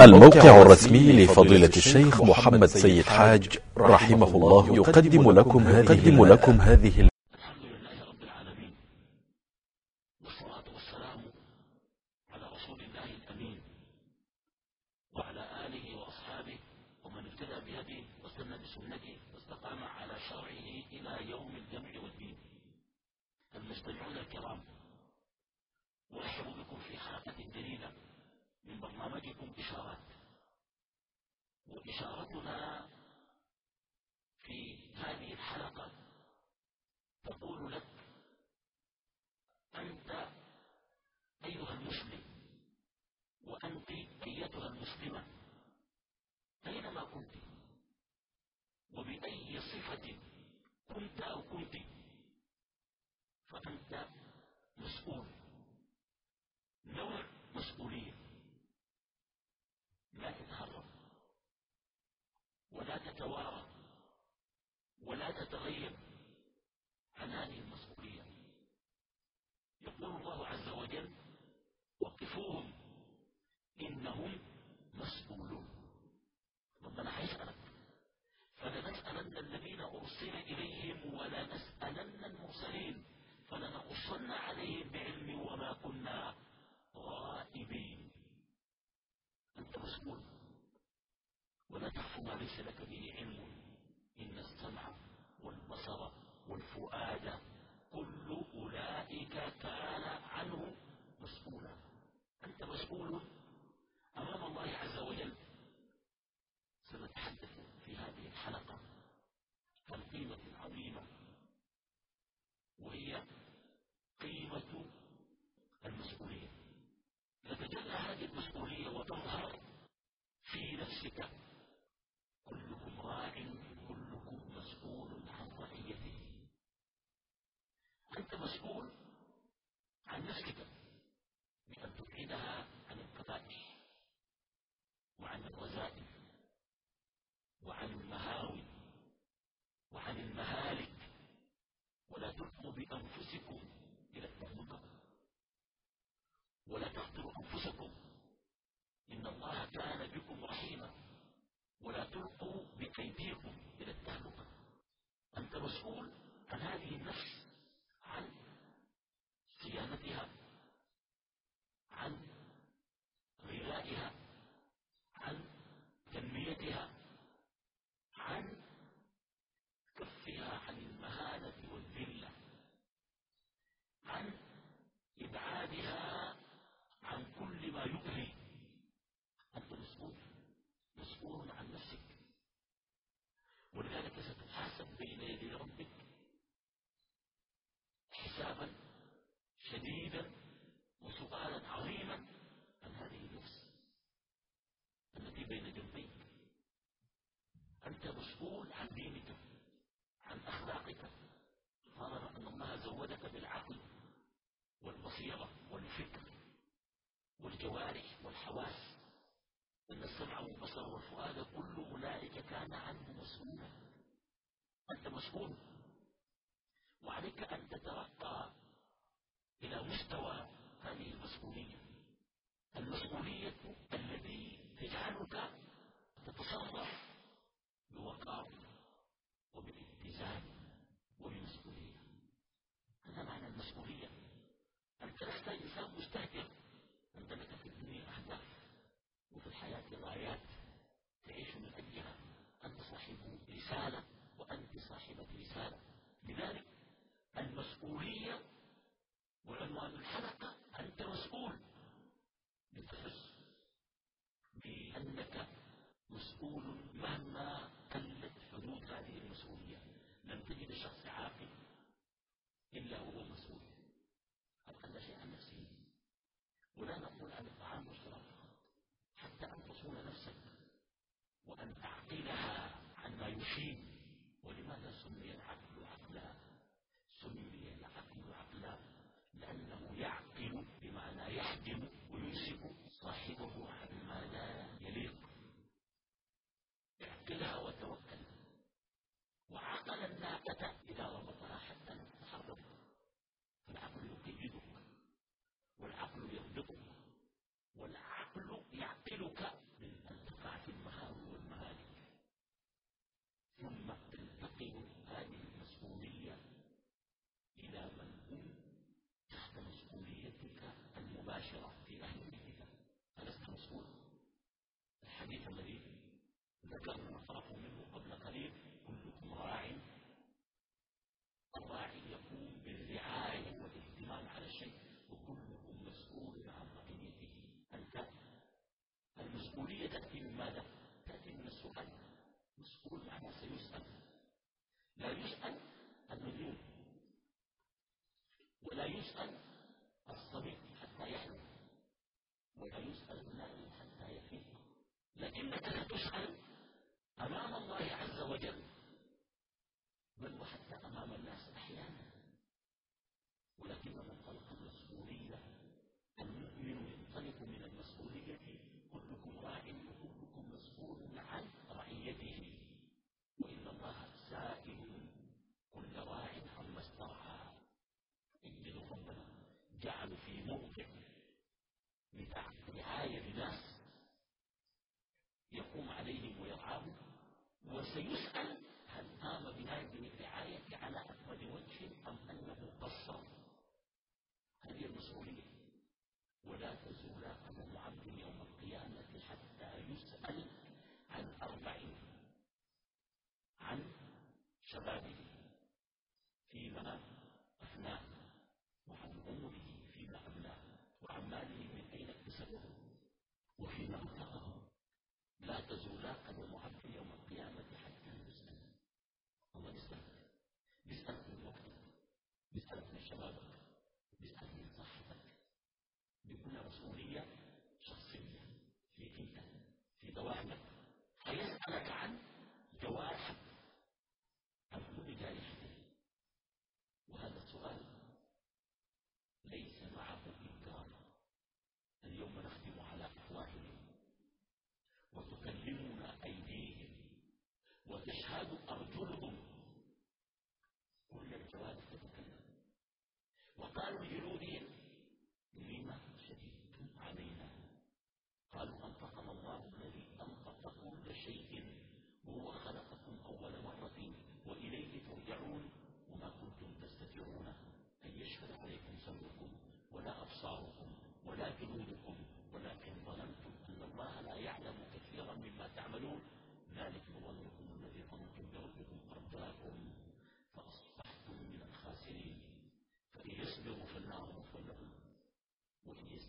الموقع الرسمي لفضيلة الشيخ محمد سيد حاج رحمه الله يقدم لكم يقدم لكم هذه الحمد لله رب العالمين والصلاة والسلام على رسول الله الأمين وعلى آله وأصحابه ومن اهتدى بهديه واستنى بسنته واستقام على شرعه إلى يوم الجمع والدين. المستمعون الكرام أرحب بكم في حلقة جديدة من برنامجكم إشارات. وإشارتنا في هذه الحلقة تقول لك أنت أيها المسلم وأنت أيتها المسلمة أينما كنت وبأي صفة كنت أو كنت فأنت مسؤول. نوع مسؤولية لا تتهرب تتوارى ولا تتغيب عن هذه المسؤولية. يقول الله عز وجل وقفوهم إنهم مسؤولون. ربنا هيسألك فلنسألن الذين أرسل إليهم ولنسألن المرسلين فلنقصن عليهم بعلم وما كنا غائبين. أنت مسؤول ولا ما ليس لك به علم. إن السمع والبصر والفؤاد كل أولئك كان عنه مسؤولا. أنت مسؤول أمام الله عز وجل. سنتحدث في هذه الحلقة عن قيمة عظيمة وهي قيمة المسؤولية تتجلى هذه المسؤولية وتظهر في نفسك كلكم راع كلكم مسؤول عن رعيته أنت مسؤول عن نفسك بأن تبعدها عن القبائح وعن الرذائل وعن المهاوي وعن المهالك تلقوا بأنفسكم إلى التهلكة ولا تقتلوا أنفسكم. إن الله كان بكم رحيما. ولا تلقوا بأيديكم إلى التهلكة. أنت مسؤول عن هذه النفس عن صيانتها عن غذائها عن تنميتها عن كفها عن المهانة والذلة عن إبعادها عن كل ما يؤذي أنت مسؤول مسؤول عن نفسك ولذلك ستحاسب بين يدي ربك حسابا شديدا وسؤالا عظيما عن هذه النفس التي بين جنبيك أنت مسؤول عن دينك عن أخلاقك طالما أن الله زودك بالعقل والبصيرة السمع والبصر والفؤاد كل أولئك كان عنه مسؤولا. أنت مسؤول وعليك أن تترقى إلى مستوى هذه المسؤولية. المسؤولية التي تجعلك تتصرف مسؤول مهما قلت حدود هذه المسؤولية. لن تجد الشخص عاقل. إلا وهو كل واحد سيسأل لا يسأل المليون ولا يسأل الصديق حتى يحلم ولا يسأل المال حتى يفيق لكنك لا تسأل أمام الله عز وجل. ممكن لرعاية لناس يقوم عليهم ويرعاهم وسيسأل هل قام بهذه الرعاية على أكمل وجه أم أنه شبابك بأن صحتك بكل مسؤولية شخصية في بيتك في دوامك هيسألك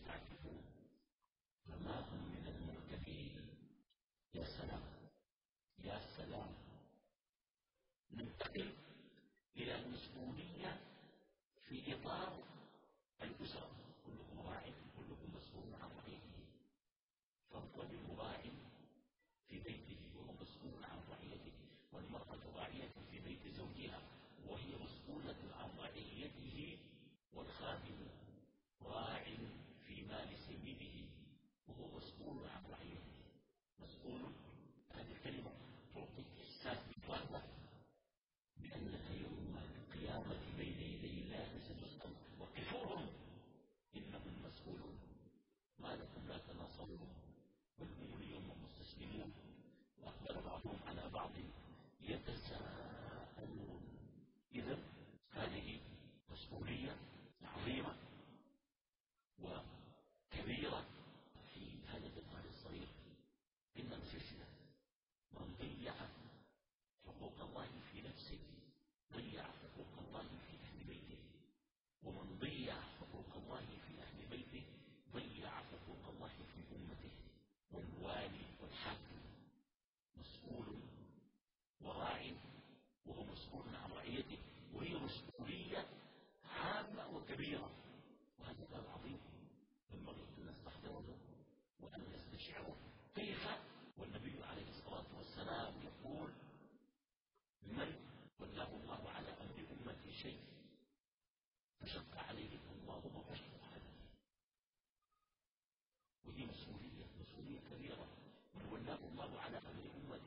حسن فما هم من المرتفين يا سلام يا سلام ننتقل إلى المسؤولية في إطار الاسره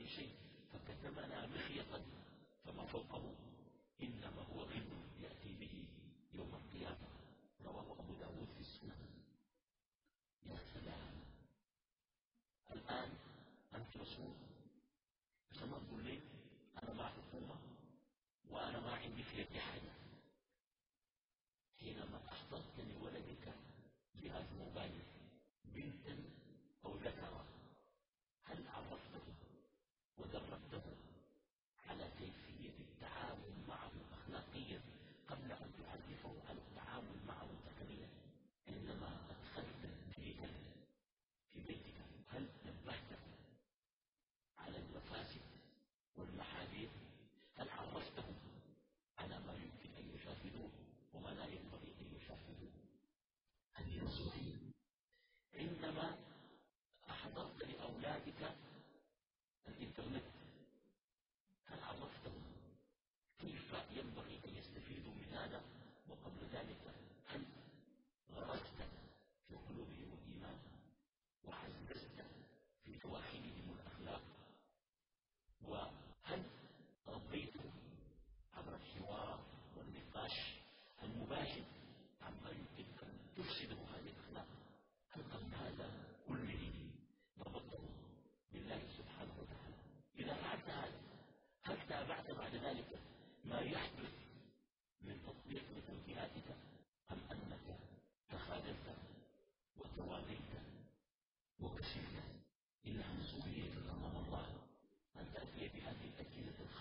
شيء فكتبنا مخيطا فما فوقه. إنما هو غل يأتي به يوم القيامة. رواه أبو داود في السنة يا سلام. الآن أنت مسؤول عشان ما تقول لي أنا مع حكومة وأنا ما عندي في يدي حاجة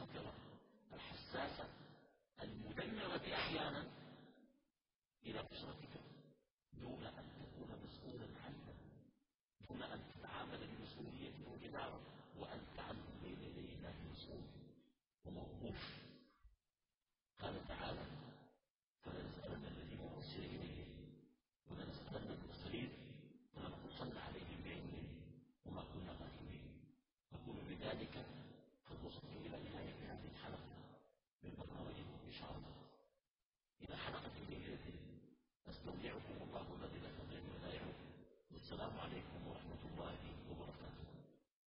الخطرة الحساسة المدمرة أحيانا إلى أسرتك دون أن تكون مسؤولا عنها دون أن تتعامل بمسؤولية وجدارة